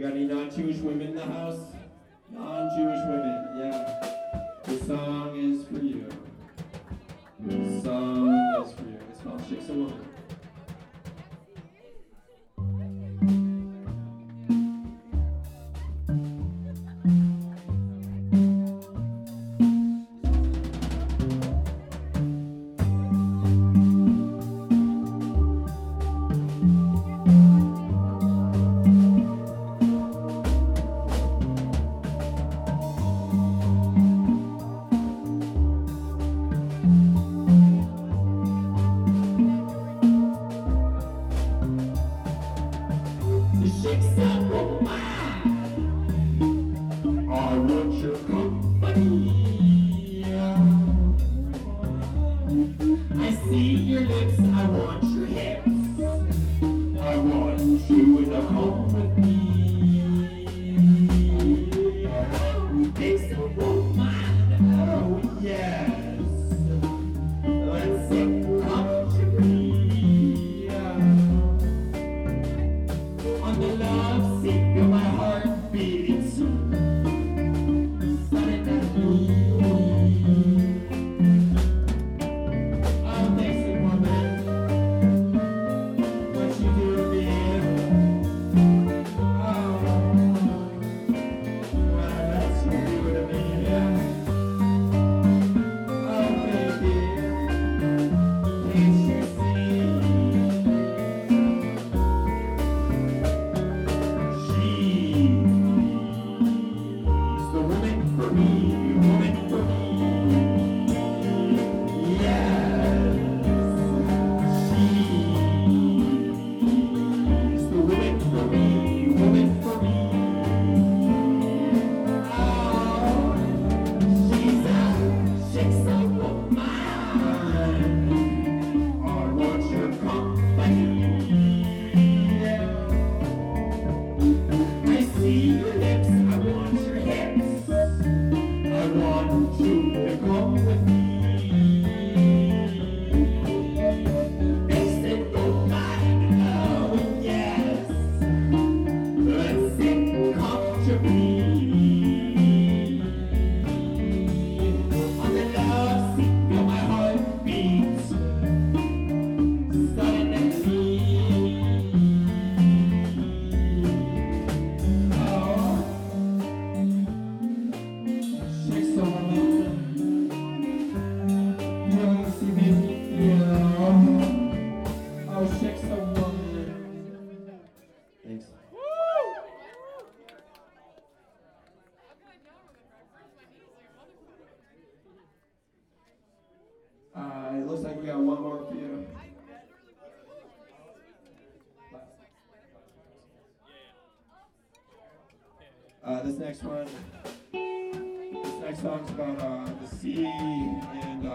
We got any non-Jewish women in the house? Non-Jewish women, yeah. The song is for you. The song is for you. It's called Shiksa Woman. I see your lips, I want your hips. I want you in a home with me. It's a woman, oh yes. Thanks. Uh, it looks like we got one more for you. Uh, this next one, this next song's about uh, the sea and uh,